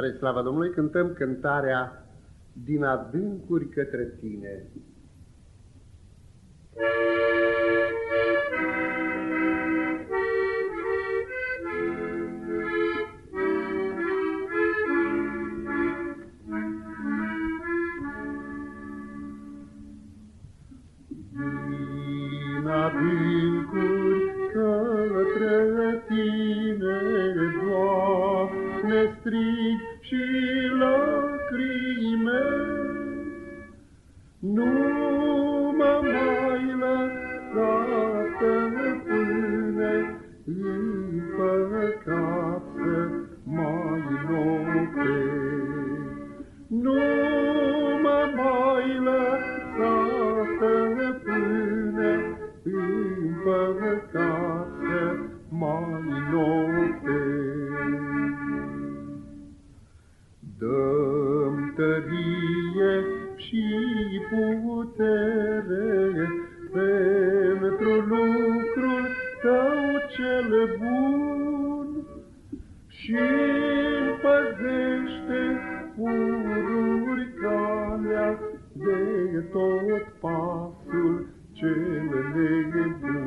Spre slava Domnului cântăm cântarea Din adâncuri către tine. Din adâncuri către tine, Doamne, strig și lacrime. Nu mă mai lăsa, stăpâne, în păcat să mai noptez. Nu Dăm tărie și putere pentru lucrul tău cel bun și păzește pururi calea de tot pasul cel nebun.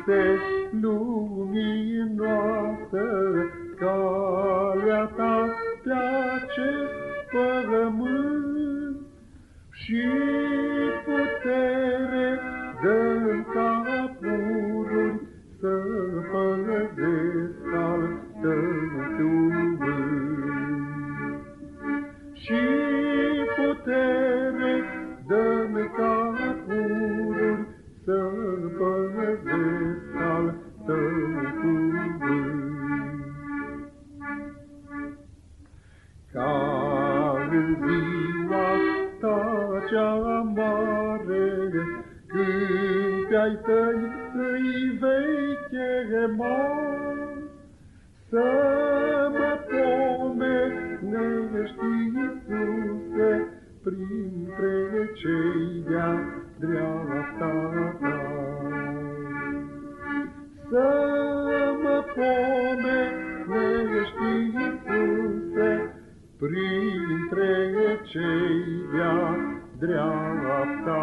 Iisuse, luminoasă, calea ta pe acest pământ și putere dăm ca pururi să pălăzesc al tău cuvânt. Și putere dăm ca pururi să pălăzesc ziua ta cea mare, când pe-ai tăi îi vei chema, să mă pomenești, Iisuse, printre cei de-a dreapta ta. Să mă pomenești, printre cei de-a dreapta.